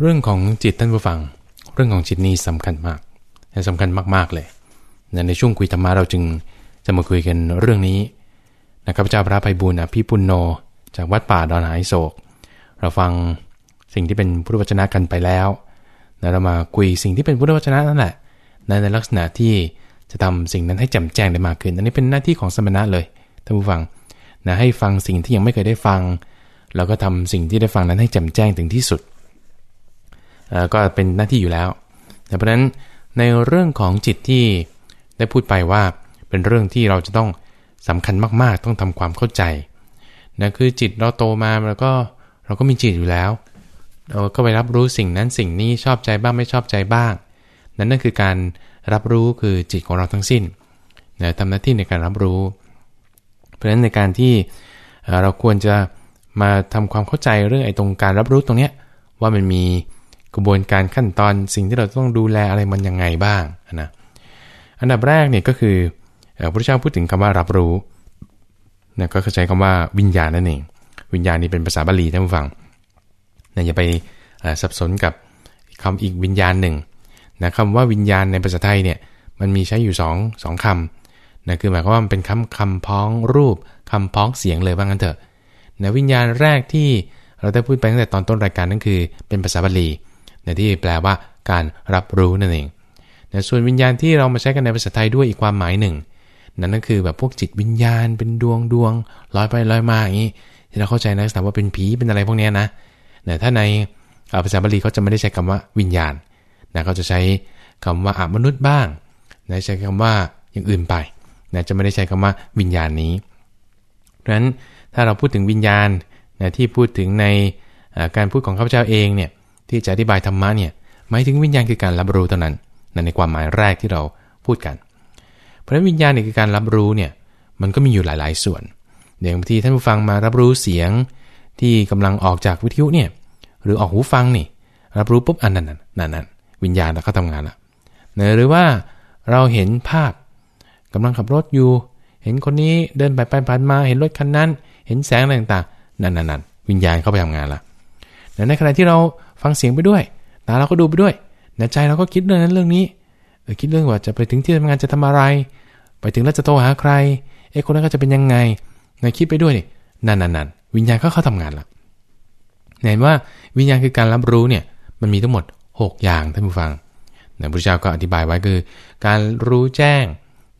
เรื่องของจิตท่านผู้ฟัง เรื่องของจิตนี้สำคัญมากสำคัญมากๆเลยในช่วงคุยธรรมะเราจึงจะมาคุยกันเรื่องนี้นะครับเจ้าพระภัยบุญอภิปุณโน จากวัดป่าดอนหายโศก เราฟังสิ่งที่เป็นพุทธวจนะกันไปแล้วนะเรามาคุยสิ่งที่เป็นพุทธวจนะนั่นแหละในในลักษณะที่จะทำสิ่งนั้นให้แจ่มแจ้งได้มากขึ้น อันนี้เป็นหน้าที่ของสมณะเลยท่านผู้ฟังนะให้ฟังสิ่งที่ยังไม่เคยได้ฟัง แล้วก็ทำสิ่งที่ได้ฟังนั้นให้แจ่มแจ้งถึงที่สุด ก็เป็นหน้าที่อยู่แล้ว เพราะฉะนั้นในเรื่องของจิตที่ได้พูดไปว่าเป็นเรื่องที่เราจะต้องสำคัญมาก ๆ ต้องทำความเข้าใจนะคือจิตเราโตมาแล้วก็เราก็มีจิตอยู่แล้ว เราก็ไปรับรู้สิ่งนั้นสิ่งนี้ชอบใจบ้างไม่ชอบใจบ้าง นั่นนั่นคือการรับรู้คือจิตของเราทั้งสิ้นนะทำหน้าที่ในการรับรู้ เพราะฉะนั้นในการที่เราควรจะมาทำความเข้าใจเรื่องไอ้ตรงการรับรู้ตรงเนี้ยว่ามันมี กระบวนการขั้นตอนสิ่งที่เราต้องดูแลอะไรมันยังไงบ้างนะอันดับแรกเนี่ยก็คือพระเจ้าพูดถึงคำว่ารับรู้นะก็ใช้คำว่าวิญญาณนั่นเอง วิญญาณนี่เป็นภาษาบาลีท่านผู้ฟังนะอย่าไปสับสนกับคำอีกวิญญาณหนึ่งนะคำว่าวิญญาณในภาษาไทยเนี่ยมันมีใช้อยู่2องสองคำนะคือหมายความว่ามันเป็นคำคำพ้องรูปคำพ้องเสียงเลยว่างั้นเถอะนะวิญญาณแรกที่เราได้พูดไปตั้งแต่ตอนต้นรายการนั่นคือ เป็นภาษาบาลี นะที่แปลว่าการรับรู้นั่นเองนะส่วนวิญญาณที่เรามาใช้กันในภาษาไทยด้วยอีกความหมายหนึ่ง นั่นก็คือแบบพวกจิตวิญญาณเป็นดวงดวงลอยไปลอยมาอย่างนี้ที่เราเข้าใจนะแต่ว่าเป็นผีเป็นอะไรพวกนี้นะแต่ถ้าในภาษาบาลีเขาจะไม่ได้ใช้คำว่าวิญญาณนะเขาจะใช้คำว่าอมนุษย์บ้างนะใช้คำว่าอย่างอื่นไปนะจะไม่ได้ใช้คำว่าวิญญาณนี้ เพราะฉะนั้นถ้าเราพูดถึงวิญญาณนะที่พูดถึงในการพูดของข้าพเจ้าเองเนี่ย ที่จะอธิบายธรรมะเนี่ยหมายถึงวิญญาณคือการรับรู้เท่านั้นนั่นในความหมายแรกที่เราพูดกัน เพราะฉะนั้นวิญญาณเนี่ยคือการรับรู้เนี่ยมันก็มีอยู่หลาย ๆ ส่วนอย่างที่ท่านผู้ฟังมารับรู้เสียงที่กำลังออกจากวิทยุเนี่ยหรือออกหูฟังนี่รับรู้ปุ๊บอันนั้นนั่นนั่นวิญญาณเขาทำงานละหรือว่าเราเห็นภาพกำลังขับรถอยู่ เห็นคนนี้เดินไปไปผ่านมาเห็นรถคันนั้น เห็นแสงอะไรต่างๆนั่นนั่นนั่นวิญญาณเข้าไปทำงานละในขณะที่เรา ฟังเสียงไปด้วย ตาเราก็ดูไปด้วยในใจเราก็คิดเรื่องนั้นเรื่องนี้เออคิดเรื่องว่าจะไปถึงที่ทำงานจะทำอะไร ไปถึงแล้วจะโทรหาใคร เอ้คนนั้นก็จะเป็นยังไงในคิดไปด้วยนี่นั่นนั่นวิญญาณก็เข้าทำงานละเห็นว่าวิญญาณคือการรับรู้เนี่ยมันมีทั้งหมด 6 อย่างท่านผู้ฟังนะพระเจ้าก็อธิบายไว้คือ การรู้แจ้ง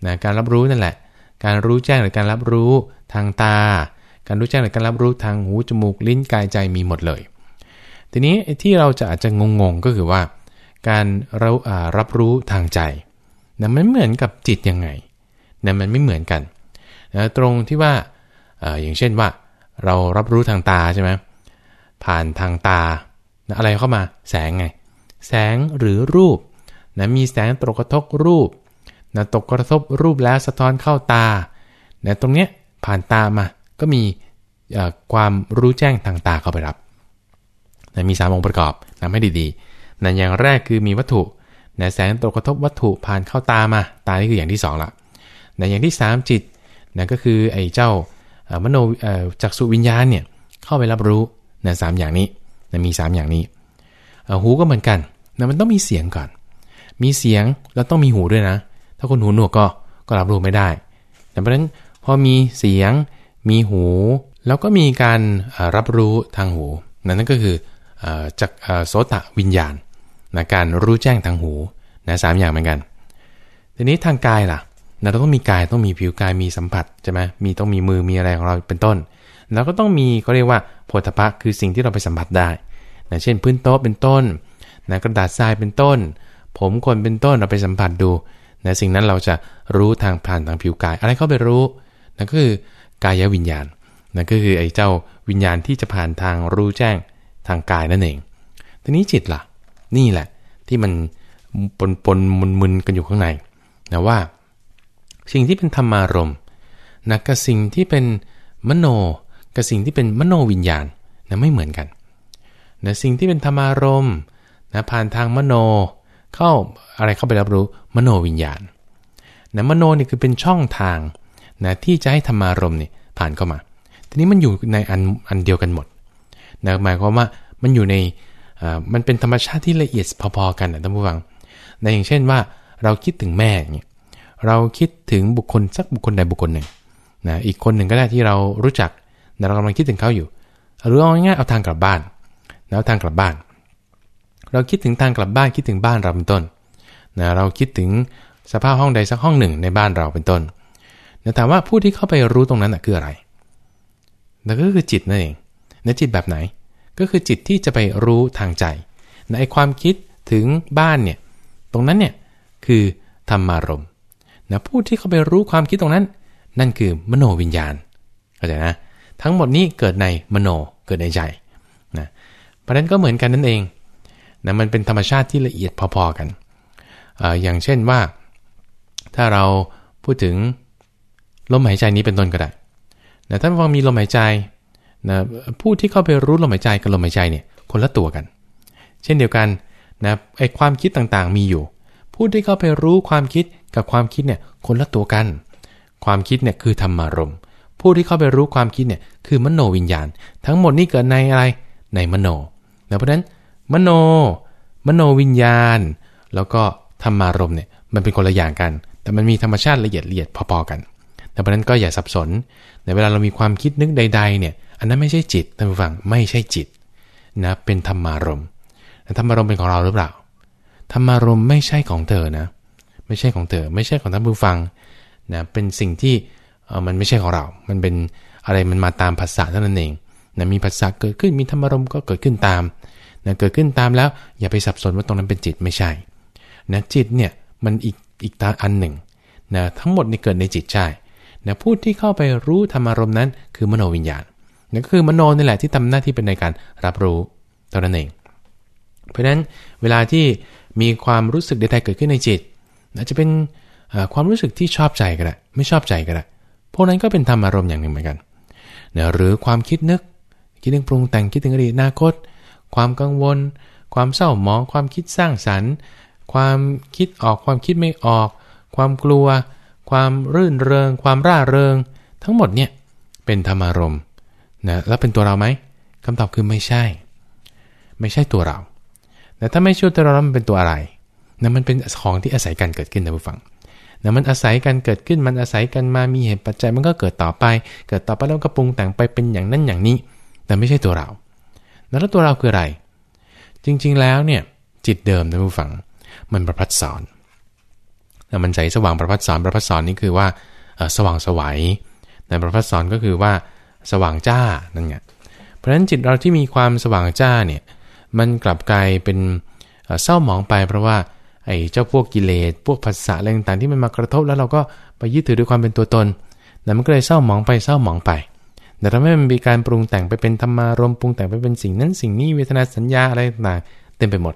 นะการรับรู้นั่นแหละ การรู้แจ้งหรือการรับรู้ทางตา การรู้แจ้งหรือการรับรู้ทางหูจมูกลิ้นกายใจมีหมดเลย ทีนี้ที่เราจะอาจจะงงๆก็คือว่า การเรารับรู้ทางใจนะมันเหมือนกับจิตยังไงนะมันไม่เหมือนกันนะตรงที่ว่าออย่างเช่นว่า เรารับรู้ทางตาใช่ไหมผ่านทางตานะอะไรเข้ามาแสงไง แสงหรือรูปนะมีแสงตกกระทบรูปนะตกกระทบรูปแล้วสะท้อนเข้าตานะตรงเนี้ยผ่านตามาก็มีความรู้แจ้งทางตาเข้าไปรับ นะมี3องค์ประกอบนะให้ดีๆนะอย่างแรกคือมีวัตถุนะแสงตกกระทบวัตถุผ่านเข้าตามา ตานี่คืออย่างที่2ละนะอย่างที่ 3 จิตนะก็คือไอ้เจ้ามโนจักสุวิญญาณเนี่ยเข้าไปรับรู้นะสอย่างนี้นะมี 3 อย่างนี้ หูก็เหมือนกันนะมันต้องมีเสียงก่อน มีเสียงแล้วต้องมีหูด้วยนะ ถ้าคนหูหนวกก็ก็รับรู้ไม่ได้เพราะฉะนั้นพอมีเสียง มีหู แล้วก็มีการรับรู้ทางหู นั่นก็คือ จากโสตะวิญญาณนะการรู้แจ้งทางหูนะสามอย่างเหมือนกัน ทีนี้ทางกายล่ะนะเราต้องมีกายต้องมีผิวกายมีสัมผัสใช่ไหมมีต้องมีมือมีอะไรของเราเป็นต้น แล้วก็ต้องมีเขาเรียกว่าโพธพะคือสิ่งที่เราไปสัมผัสได้นะเช่นพื้นโต๊ะเป็นต้นนะกระดาษทรายเป็นต้น ผมคนเป็นต้นเราไปสัมผัสดูนะสิ่งนั้นเราจะรู้ทางผ่านทางผิวกาย อะไรเข้าไปรู้นั่นก็คือกายวิญญาณนั่นก็คือไอ้เจ้าวิญญาณที่จะผ่านทางรู้แจ้ง ทางกายนั่นเอง ทีนี้จิตละ่ะ นี่แหละที่มันปนปนมุนมุนกันอยู่ข้างในนะว่า สิ่งที่เป็นธรรมารมนะกับสิ่งที่เป็นมโนกับสิ่งที่เป็นมโนวิญญาณนะไม่เหมือนกันนะสิ่งที่เป็นธรรมารมนะผ่านทางมโนเข้าอะไรเข้าไปรับรู้มโนวิญญาณนะมโนนี่คือเป็นช่องทางนะที่จะให้ธรรมารมนี่ผ่านเข้ามา ทีนี้มันอยู่ในอันอันเดียวกันหมด นะหมายความว่ามันอยู่ในมันเป็นธรรมชาติที่ละเอียดพอๆกันนะท่านผู้ฟังในอย่างเช่นว่าเราคิดถึงแม่เนี่ยเราคิดถึงบุคคลสักบุคคลใดบุคคลหนึ่งนะอีกคนหนึ่งก็ได้ที่เรารู้จักเรากำลังคิดถึงเขาอยู่ หรือเอาง่ายๆเอาทางกลับบ้านแล้วทางกลับบ้าน เราคิดถึงทางกลับบ้านคิดถึงบ้านเราเป็นต้นนะเราคิดถึงสภาพห้องใดสักห้องหนึ่งในบ้านเราเป็นต้นแต่ถามว่าผู้ที่เข้าไปรู้ตรงนั้นคืออะไรนั่นก็คือจิตนั่นเองนจิตแบบไหน ก็คือจิตที่จะไปรู้ทางใจในความคิดถึงบ้านเนี่ยตรงนั้นเนี่ยคือธรรมารมนะผู้ที่เขาไปรู้ความคิดตรงนั้น นั่นคือมโนวิญญาณเข้าใจนะทั้งหมดนี้เกิดในมโนเกิดในใจนะเพราะนั้นก็เหมือนกันนั่นเองนะมันเป็นธรรมชาติที่ละเอียดพอๆกันออย่างเช่นว่า ถ้าเราพูดถึงลมหายใจนี้เป็นต้นก็ได้นะถ้านฟังมีลมหายใจ นะผู้ที่เข้าไปรู้ลมหายใจกับลมหายใจเนี่ยคนละตัวกัน เช่นเดียวกันนะไอความคิดต่างๆมีอยู่ ผู้ที่เข้าไปรู้ความคิดกับความคิดเนี่ยคนละตัวกัน ความคิดเนี่ยคือธรรมารมผู้ที่เข้าไปรู้ความคิดเนี่ยคือมโนวิญญาณ ทั้งหมดนี่เกิดในอะไรในมโนเพราะฉะนั้นมโน มโนวิญญาณ แล้วก็ธรรมารมเนี่ยมันเป็นคนละอย่างกัน แต่มันมีธรรมชาติละเอียดละเอียดพอๆกัน แต่เพราะนั้นก็อย่าสับสนในเวลาเรามีความคิดนึกใด ๆ เนี่ย อันนั้นไม่ใช่จิตท่านผู้ฟังไม่ใช่จิตนะเป็นธรรมารมธรรมารมเป็นของเราหรือเปล่าธรรมารมไม่ใช่ของเธอนะ ไม่ใช่ของเธอ ไม่ใช่ของท่านผู้ฟังนะเป็นสิ่งที่เออมันไม่ใช่ของเรา มันเป็นอะไรมันมาตามภาษาเท่านั้นเองนะมีภาษาเกิดขึ้นมีธรรมารมก็เกิดขึ้นตามนะเกิดขึ้นตามแล้วอย่าไปสับสนว่าตรงนั้นเป็นจิตไม่ใช่นะจิตเนี่ยมันอีกอีกตาอันหนึ่งนะทั้งหมดนี่เกิดในจิตใช่นะผู้ที่เข้าไปรู้ธรรมารมนั้นคือมโนวิญญาณ นั่นก็คือมโนนี่แหละที่ทำหน้าที่เป็นในการรับรู้เท่านั้นเอง เพราะฉะนั้นเวลาที่มีความรู้สึกใดๆเกิดขึ้นในจิตอาจจะเป็นความรู้สึกที่ชอบใจก็ได้ไม่ชอบใจก็ได้พวกนั้นก็เป็นธรรมอารมณ์อย่างหนึ่งเหมือนกันนะหรือความคิดนึก คิดนึงปรุงแต่งคิดถึงอดีตอนาคต ความกังวล ความเศร้าหมอง ความคิดสร้างสรรค์ ความคิดออกความคิดไม่ออก ความกลัว ความรื่นเริง ความร่าเริง ทั้งหมดเนี่ยเป็นธรรมารมณ์ นะแล้วเป็นตัวเราไหมคำตอบคือไม่ใช่ ไม่ใช่ตัวเราแต่ถ้าไม่ช่วยตัวเราแล้วมันเป็นตัวอะไรนะมันเป็นของที่อาศัยกันเกิดขึ้นนะผู้ฟังนะมันอาศัยกันเกิดขึ้นมันอาศัยกันมามีเหตุปัจจัยมันก็เกิดต่อไป เกิดต่อไปแล้วก็ปรุงแต่งไปเป็นอย่างนั้นอย่างนี้ แต่ไม่ใช่ตัวเรา แล้วตัวเราคืออะไร จริงๆแล้วเนี่ยจิตเดิมนะผู้ฟัง มันประพัดสอนแล้วมันใจสว่างประพัดสอนประพัดสอนนี่คือว่าสว่างสวัยแต่ประพัดสอนก็คือว่า สว่างจ้านั่นไงเพราะฉะนั้นจิตเราที่มีความสว่างจ้าเนี่ยมันกลับกลายเป็นเศร้าหมองไปเพราะว่าไอ้เจ้าพวกกิเลสพวกภาษาอะไรต่างๆที่มันมากระทบแล้วเราก็ไปยึดถือด้วยความเป็นตัวตนนั่นมันก็เลยเศร้าหมองไปเศร้าหมองไปแต่ทำให้มันมีการปรุงแต่งไปเป็นธรรมารมปรุงแต่งไปเป็นสิ่งนั้นสิ่งนี้เวทนาสัญญาอะไรต่างๆเต็มไปหมด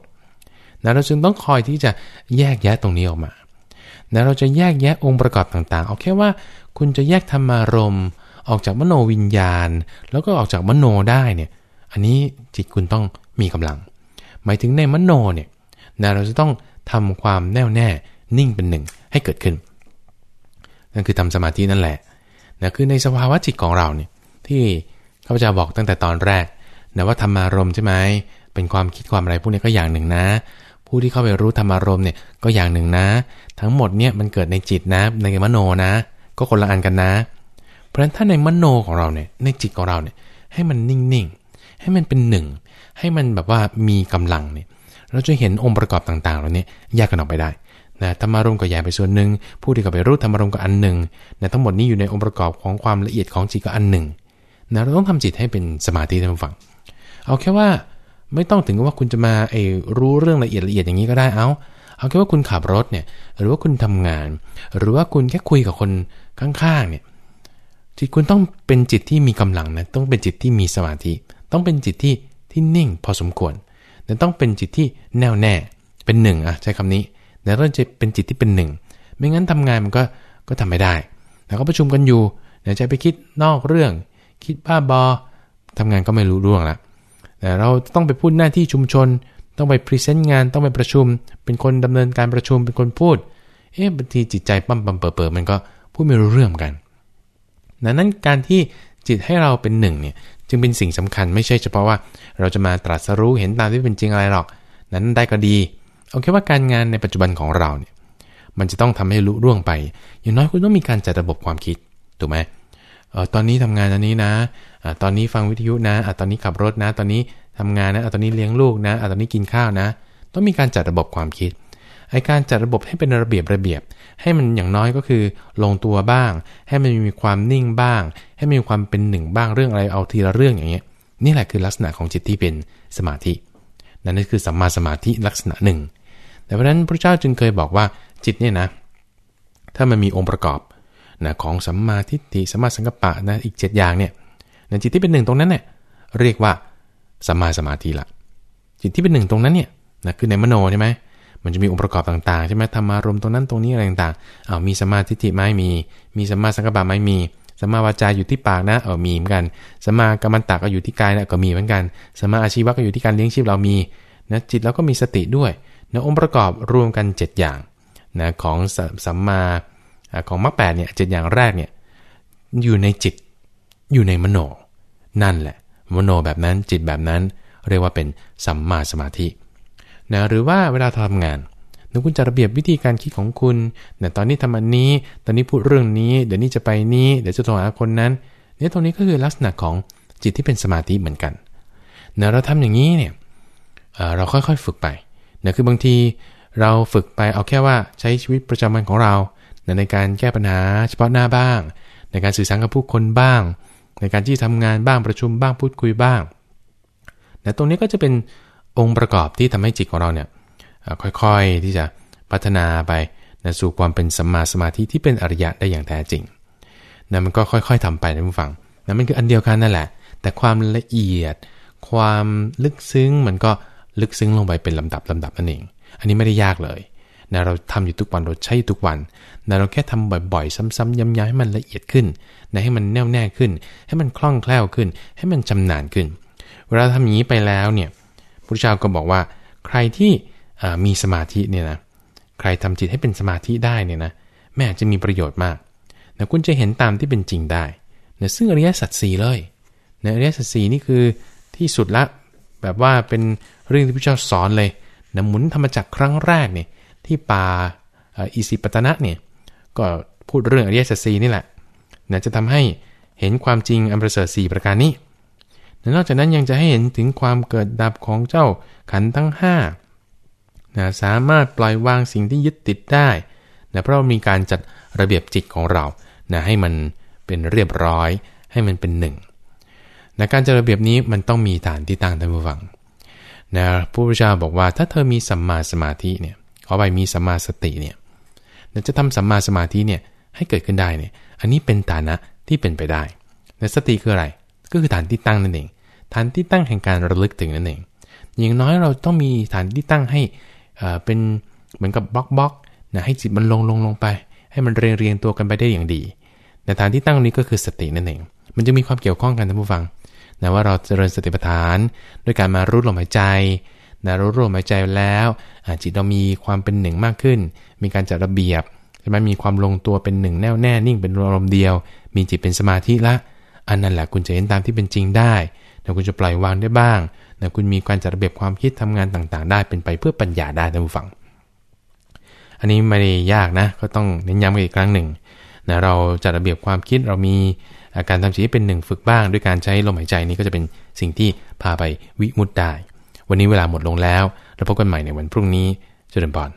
นะเราจึงต้องคอยที่จะแยกแยะตรงนี้ออกมานะเราจะแยกแยะองค์ประกอบต่างๆ เอาแค่ว่าคุณจะแยกธรรมารม ออกจากมโนวิญญาณ แล้วก็ออกจากมโนได้เนี่ยอันนี้จิตคุณต้องมีกำลัง หมายถึงในมโนเนี่ยนะเราจะต้องทำความแน่วแน่นิ่งเป็นหนึ่งให้เกิดขึ้น นั่นคือทำสมาธินั่นแหละนะคือในสภาวะจิตของเราเนี่ยที่ข้าพเจ้าบอกตั้งแต่ตอนแรกนะว่าธรรมารมใช่ไหมเป็นความคิดความอะไรพวกนี้ก็อย่างหนึ่งนะ ผู้ที่เข้าไปรู้ธรรมารมเนี่ยก็อย่างหนึ่งนะ ทั้งหมดเนี่ยมันเกิดในจิตนะในมโนนะ ก็คนละอันกันนะ เพราะฉะนั้นถ้าในมโนของเราเนี่ยในจิตของเราเนี่ยให้มันนิ่งๆ ให้มันเป็นหนึ่ง ให้มันแบบว่ามีกำลังเนี่ยเราจะเห็นองค์ประกอบต่างๆเหล่านี้แยกกันออกไปได้นะธรรมารมก็แยกไปส่วนหนึ่งผู้ที่เข้าไปรู้ธรรมารมก็อันหนึ่งนะทั้งหมดนี้อยู่ในองค์ประกอบของความละเอียดของจิตก็อันหนึ่งนะเราต้องทำจิตให้เป็นสมาธิท่านฟังเอาแค่ว่าไม่ต้องถึงว่าคุณจะมาไอ้รู้เรื่องละเอียดละเอียดอย่างนี้ก็ได้เอาเอาแค่ว่าคุณขับรถเนี่ยหรือว่าคุณทำงาน หรือว่าคุณแค่คุยกับคนข้างๆเนี่ย จิตคุณต้องเป็นจิตที่มีกำลังนะต้องเป็นจิตที่มีสมาธิ ต้องเป็นจิตที่ที่นิ่งพอสมควรแต่ต้องเป็นจิตที่แน่วแน่เป็นหนึ่งอะใช้คำนี้แต่ต้องจะเป็นจิตที่เป็นหนึ่งไม่งั้นทำงานมันก็ก็ทำไม่ได้แล้วก็ประชุมกันอยู่เดี๋ยวจะไปคิดนอกเรื่อง คิดบ้าบอทำงานก็ไม่รู้เรื่องละแต่เราต้องไปพูดหน้าที่ชุมชน ต้องไปพรีเซนต์งานต้องไปประชุม เป็นคนดำเนินการประชุมเป็นคนพูดเอ๊ะบางทีจิตใจปั๊มปั๊มเปิดเปิดมันก็พูดไม่รู้เรื่องกัน ดังนั้นการที่จิตให้เราเป็นหนึ่งเนี่ยจึงเป็นสิ่งสำคัญไม่ใช่เฉพาะว่า เราจะมาตรัสรู้เห็นตามที่เป็นจริงอะไรหรอก นั้นได้ก็ดีเอาแค่ว่าการงานในปัจจุบันของเราเนี่ยมันจะต้องทำให้ลุร่วงไป อย่างน้อยคุณต้องมีการจัดระบบความคิดถูกไหมออตอนนี้ทำงานอันนี้นะอตอนนี้ฟังวิทยุนะอตอนนี้ขับรถนะ ตอนนี้ทำงานนะอตอนนี้เลี้ยงลูกนะอะตอนนี้กินข้าวนะ ต้องมีการจัดระบบความคิด ไอการจัดระบบให้เป็นระเบียบระเบียบ ให้มันอย่างน้อยก็คือลงตัวบ้าง ให้มันมีความนิ่งบ้าง ให้มีความเป็นหนึ่งบ้างเรื่องอะไรเอาทีละเรื่องอย่างเงี้ยนี่แหละคือลักษณะของจิตที่เป็นสมาธินั่นคือสัมมาสมาธิลักษณะหนึ่ง แต่เพราะนั้นพระเจ้าจึงเคยบอกว่าจิตเนี่ยนะ ถ้ามันมีองค์ประกอบนะของสัมมาทิฏฐิสัมมาสังกัปปะนะอีก 7 อย่างเนี่ยนะจิตที่เป็นหนึ่งตรงนั้นเนี่ยเรียกว่าสัมมาสมาธิละจิตที่เป็นหนึ่งตรงนั้นเนี่ยนะคือในมโนใช่ไหม มันจะมีองค์ประกอบต่างๆใช่ไหมธรรมารมตรงนั้นตรงนี้อะไรต่างๆเอามีสมาธิฏฐิไหมมี มีสมาสังกัปปะไหมมีสมาวาจาอยู่ที่ปากนะเออมีเหมือนกันสมากรรมตะก็อยู่ที่กายนะก็มีเหมือนกันสมาอาชีวะก็อยู่ที่การเลี้ยงชีพเรามีนะจิตเราก็มีสติด้วยนะองค์ประกอบรวมกัน 7 อย่างนะของสัมมาของมรรคแปดเนี่ยเจ็ดอย่างแรกเนี่ยอยู่ในจิตอยู่ในมโน นั่นแหละ มโนแบบนั้นจิตแบบนั้น เรียกว่าเป็นสัมมาสมาธิ นะหรือว่าเวลาทำงานนคุณจะระเบียบวิธีการคิดของคุณนะตอนนี้ทำอันนี้ ตอนนี้พูดเรื่องนี้ เดี๋ยวนี้จะไปนี้ เดี๋ยวจะโทรหาคนนั้นเนี่ยตรงนี้ก็คือลักษณะของจิตที่เป็นสมาธิเหมือนกันนะเราทำอย่างนี้เนี่ยเราค่อยๆฝึกไปนะคือบางทีเราฝึกไปเอาแค่ว่าใช้ชีวิตประจำวันของเราในการแก้ปัญหาเฉพาะหน้าบ้าง ในการสื่อสารกับผู้คนบ้าง ในการที่ทำงานบ้างประชุมบ้างพูดคุยบ้างแต่ตรงนี้ก็จะเป็น องค์ประกอบที่ทำให้จิตของเราเนี่ยค่อยๆที่จะพัฒนาไปนะสู่ความเป็นสัมมาสมาธิที่เป็นอริยะได้อย่างแท้จริงนะมันก็ค่อยๆทำไปนะผู้ฟังนะมันคืออันเดียวกันนั่นแหละ แต่ความละเอียด ความลึกซึ้งมันก็ลึกซึ้งลงไปเป็นลำดับลำดับนั่นเอง อันนี้ไม่ได้ยากเลยนะเราทำอยู่ทุกวันเราใช้ทุกวันนะเราแค่ทำบ่อยๆ ซ้ำๆย้ำๆให้มันละเอียดขึ้นนะให้มันแน่วแน่ขึ้น ให้มันคล่องแคล่วขึ้น ให้มันชำนาญขึ้น เวลาทำอย่างนี้ไปแล้วเนี่ย พระเจ้าก็บอกว่าใครที่มีสมาธิเนี่ยนะใครทำจิตให้เป็นสมาธิได้เนี่ยนะแม่จะมีประโยชน์มากนะคุณจะเห็นตามที่เป็นจริงได้นะซึ่งอริยสัจสี่เลยนะอริยสัจสี่นี่คือที่สุดละแบบว่าเป็นเรื่องที่พระเจ้าสอนเลยนะหมุนธรรมจักรครั้งแรกเนี่ยที่ป่าอิสิปตนะเนี่ยก็พูดเรื่องอริยสัจสีนี่แหละนะจะทำให้เห็นความจริงอันประเสริฐสี่ประการนี้ นอกจากนั้นยังจะให้เห็นถึงความเกิดดับของเจ้าขันทั้ง5นะสามารถปล่อยวางสิ่งที่ยึดติดได้นะเพราะมีการจัดระเบียบจิตของเรานะให้มันเป็นเรียบร้อย ให้มันเป็นหนึ่งนะการจัดระเบียบนี้มันต้องมีฐานที่ตั้งท่านผู้ฟังนะผู้พุทธเจ้าบอกว่าถ้าเธอมีสัมมาสมาธิเนี่ยขอไปมีสัมมาสติเนี่ยจะทำสัมมาสมาธิเนี่ยให้เกิดขึ้นได้เนี่ยอันนี้เป็นฐานะที่เป็นไปได้แต่สติคืออะไร ก็คือฐานที่ตั้งนั่นเอง ฐานที่ตั้งแห่งการระลึกถึงนั่นเอง อย่างน้อยเราต้องมีฐานที่ตั้งให้เป็นเหมือนกับบล็อกบล็อกนะให้จิตมันลงลงลงไป ให้มันเรียงเรียงตัวกันไปได้อย่างดีแต่ฐานที่ตั้งนี้ก็คือสตินั่นเอง มันจะมีความเกี่ยวข้องกันท่านผู้ฟังนะว่าเราเจริญสติปัฏฐานด้วยการมารู้ลมหายใจนะรู้ลมหายใจแล้วจิตเรามีความเป็นหนึ่งมากขึ้น มีการจัดระเบียบใช่ไหมมีความลงตัวเป็นหนึ่งแน่วแน่นิ่งเป็นอารมณ์เดียว มีจิตเป็นสมาธิละ อันนั้นแหละคุณจะเห็นตามที่เป็นจริงได้นะคุณจะปล่อยวางได้บ้างนะคุณมีการจัดระเบียบความคิดทำงานต่างๆ ได้เป็นไปเพื่อปัญญาได้ท่านผู้ฟัง อันนี้ไม่ได้ยากนะ ก็ต้องเน้นย้ำกันอีกครั้งหนึ่งนะเราจัดระเบียบความคิดเรามีาการทำจิตให้เป็นหนึ่งฝึกบ้าง ด้วยการใช้ลมหายใจนี้ก็จะเป็นสิ่งที่พาไปวิมุตได้ วันนี้เวลาหมดลงแล้วแล้วพบกันใหม่ในวันพรุ่งนี้เจริญพร